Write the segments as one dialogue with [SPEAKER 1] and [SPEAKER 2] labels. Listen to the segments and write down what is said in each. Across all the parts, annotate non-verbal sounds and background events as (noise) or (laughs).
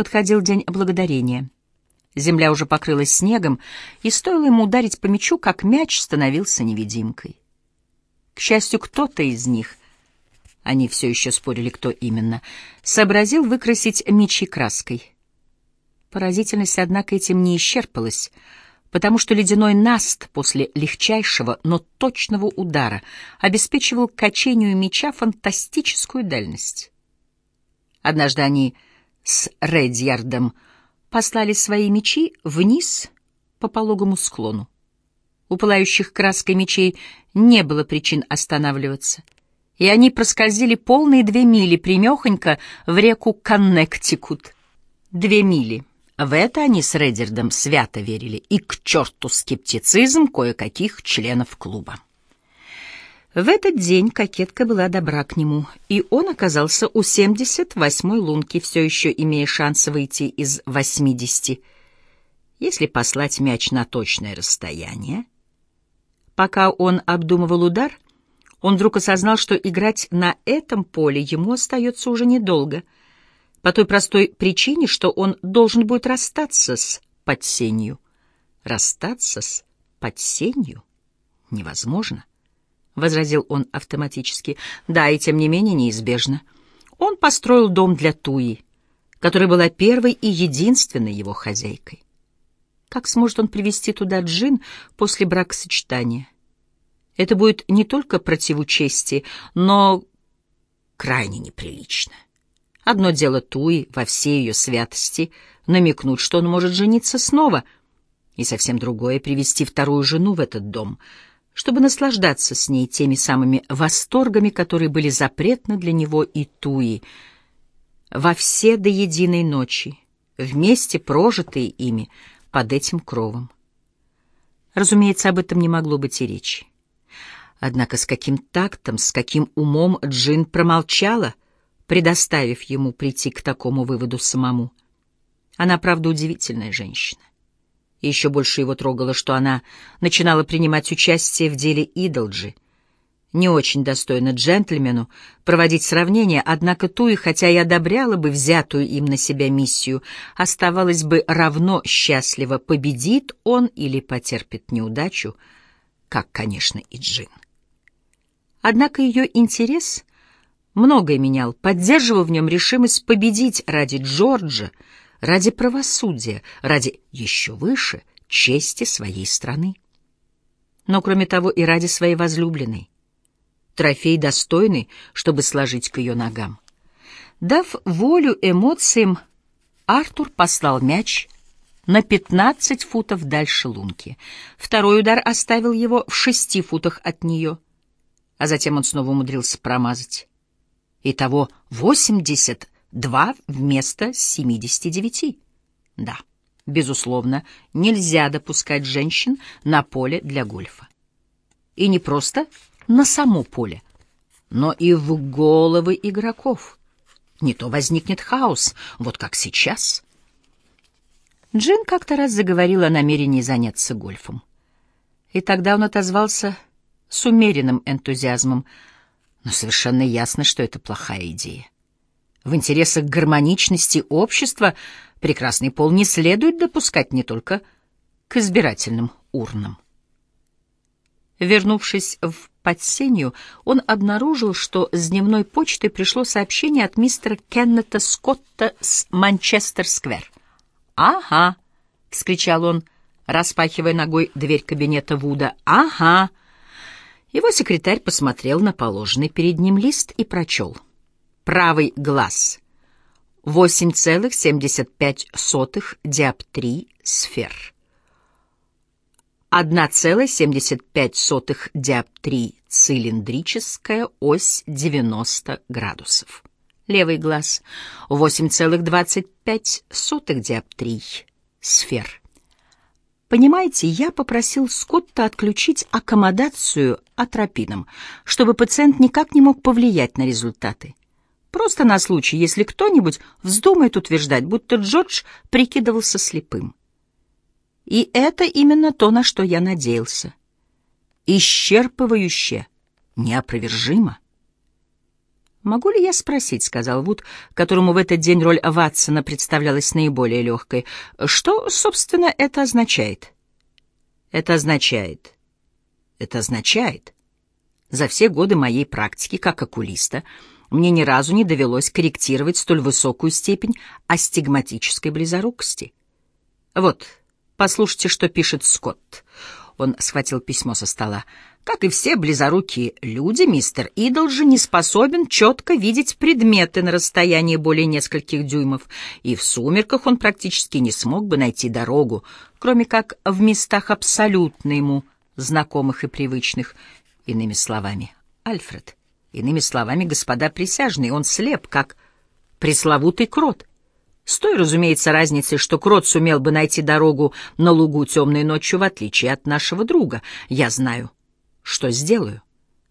[SPEAKER 1] Подходил день благодарения. Земля уже покрылась снегом, и стоило ему ударить по мячу, как мяч становился невидимкой. К счастью, кто-то из них, они все еще спорили, кто именно, сообразил выкрасить мячи краской. Поразительность, однако, этим не исчерпалась, потому что ледяной наст после легчайшего, но точного удара обеспечивал качению мяча фантастическую дальность. Однажды они с Редьярдом послали свои мечи вниз по пологому склону. У пылающих краской мечей не было причин останавливаться, и они проскользили полные две мили примехонько в реку Коннектикут. Две мили. В это они с Редердом свято верили, и к черту скептицизм кое-каких членов клуба. В этот день кокетка была добра к нему, и он оказался у 78-й лунки, все еще имея шанс выйти из 80. Если послать мяч на точное расстояние... Пока он обдумывал удар, он вдруг осознал, что играть на этом поле ему остается уже недолго, по той простой причине, что он должен будет расстаться с подсенью. Расстаться с подсенью невозможно. — возразил он автоматически. «Да, и тем не менее неизбежно. Он построил дом для Туи, которая была первой и единственной его хозяйкой. Как сможет он привести туда джин после бракосочетания? Это будет не только противу чести, но крайне неприлично. Одно дело Туи во всей ее святости намекнуть, что он может жениться снова, и совсем другое — привести вторую жену в этот дом — чтобы наслаждаться с ней теми самыми восторгами, которые были запретны для него и Туи, во все до единой ночи, вместе прожитые ими под этим кровом. Разумеется, об этом не могло быть и речи. Однако с каким тактом, с каким умом Джин промолчала, предоставив ему прийти к такому выводу самому. Она, правда, удивительная женщина. И еще больше его трогало, что она начинала принимать участие в деле Идолджи. Не очень достойно джентльмену проводить сравнение, однако Туи, хотя и одобряла бы взятую им на себя миссию, оставалась бы равно счастлива, победит он или потерпит неудачу, как, конечно, и Джин. Однако ее интерес многое менял, поддерживал в нем решимость победить ради Джорджа, ради правосудия, ради еще выше чести своей страны. Но кроме того и ради своей возлюбленной. Трофей достойный, чтобы сложить к ее ногам. Дав волю эмоциям, Артур послал мяч на 15 футов дальше лунки. Второй удар оставил его в шести футах от нее, а затем он снова умудрился промазать. Итого 80 Два вместо 79. Да, безусловно, нельзя допускать женщин на поле для гольфа. И не просто на само поле, но и в головы игроков. Не то возникнет хаос, вот как сейчас. Джин как-то раз заговорила о намерении заняться гольфом. И тогда он отозвался с умеренным энтузиазмом, но совершенно ясно, что это плохая идея. В интересах гармоничности общества прекрасный пол не следует допускать не только к избирательным урнам. Вернувшись в подсенью, он обнаружил, что с дневной почты пришло сообщение от мистера Кеннета Скотта с Манчестер-сквер. «Ага!» — вскричал он, распахивая ногой дверь кабинета Вуда. «Ага!» Его секретарь посмотрел на положенный перед ним лист и прочел — правый глаз 8,75 диоптрий сфер. 1,75 диоптрий цилиндрическая ось 90 градусов. Левый глаз 8,25 диоптрий сфер. Понимаете, я попросил Скотта отключить аккомодацию атропином, чтобы пациент никак не мог повлиять на результаты. Просто на случай, если кто-нибудь вздумает утверждать, будто Джордж прикидывался слепым. И это именно то, на что я надеялся. Исчерпывающе, неопровержимо. «Могу ли я спросить?» — сказал Вуд, которому в этот день роль Ватсона представлялась наиболее легкой. «Что, собственно, это означает?» «Это означает...» «Это означает...» За все годы моей практики как окулиста мне ни разу не довелось корректировать столь высокую степень астигматической близорукости. Вот, послушайте, что пишет Скотт. Он схватил письмо со стола. Как и все близорукие люди, мистер Идолжи не способен четко видеть предметы на расстоянии более нескольких дюймов, и в сумерках он практически не смог бы найти дорогу, кроме как в местах абсолютно ему знакомых и привычных. Иными словами, Альфред, иными словами, господа присяжные, он слеп, как пресловутый крот. С той, разумеется, разницей, что Крот сумел бы найти дорогу на лугу темной ночью, в отличие от нашего друга. Я знаю, что сделаю.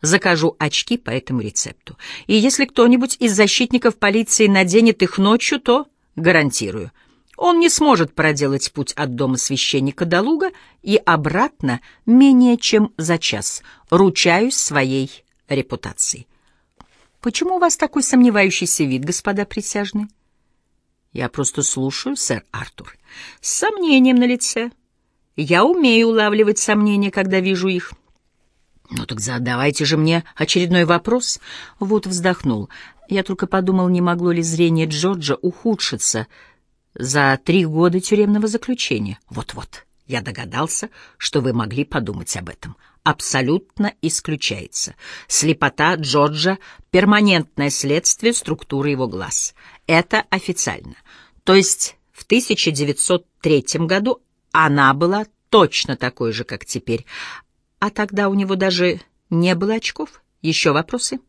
[SPEAKER 1] Закажу очки по этому рецепту. И если кто-нибудь из защитников полиции наденет их ночью, то, гарантирую, он не сможет проделать путь от дома священника до луга и обратно менее чем за час. Ручаюсь своей репутацией. Почему у вас такой сомневающийся вид, господа присяжные? Я просто слушаю, сэр Артур. С сомнением на лице. Я умею улавливать сомнения, когда вижу их. Ну так задавайте же мне очередной вопрос. Вот вздохнул. Я только подумал, не могло ли зрение Джорджа ухудшиться за три года тюремного заключения. Вот-вот. Я догадался, что вы могли подумать об этом. Абсолютно исключается. Слепота Джорджа — перманентное следствие структуры его глаз. Это официально. То есть в 1903 году она была точно такой же, как теперь. А тогда у него даже не было очков. Еще вопросы?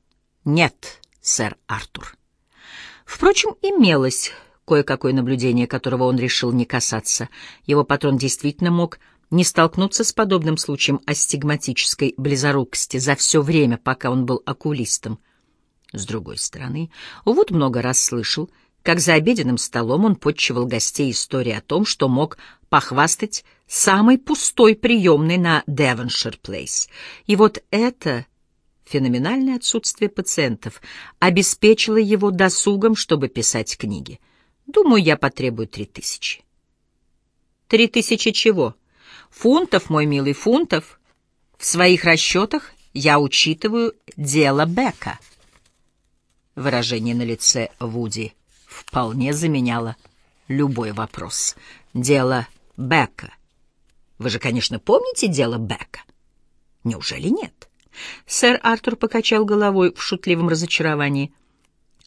[SPEAKER 1] Нет, сэр Артур. Впрочем, имелось кое-какое наблюдение, которого он решил не касаться. Его патрон действительно мог не столкнуться с подобным случаем астигматической близорукости за все время, пока он был окулистом. С другой стороны, Вуд много раз слышал, как за обеденным столом он потчевал гостей историей о том, что мог похвастать самой пустой приемной на Девоншир-Плейс. И вот это феноменальное отсутствие пациентов обеспечило его досугом, чтобы писать книги. Думаю, я потребую три тысячи. Три тысячи чего? Фунтов, мой милый, фунтов. В своих расчетах я учитываю дело Бека. Выражение на лице Вуди вполне заменяло любой вопрос. Дело Бека. Вы же, конечно, помните дело Бека? Неужели нет? Сэр Артур покачал головой в шутливом разочаровании.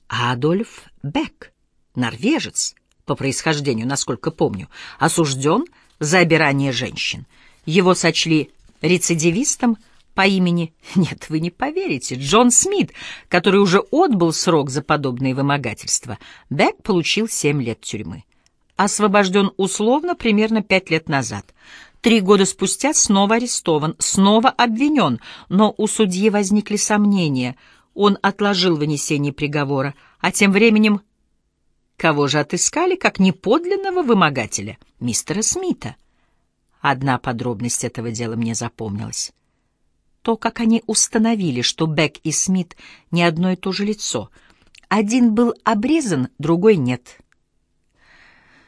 [SPEAKER 1] Адольф Бек норвежец, по происхождению, насколько помню, осужден за обирание женщин. Его сочли рецидивистом по имени, (laughs) нет, вы не поверите, Джон Смит, который уже отбыл срок за подобные вымогательства. Бек получил семь лет тюрьмы. Освобожден условно примерно пять лет назад. Три года спустя снова арестован, снова обвинен, но у судьи возникли сомнения. Он отложил вынесение приговора, а тем временем Кого же отыскали, как неподлинного вымогателя? Мистера Смита. Одна подробность этого дела мне запомнилась. То, как они установили, что Бек и Смит не одно и то же лицо. Один был обрезан, другой нет.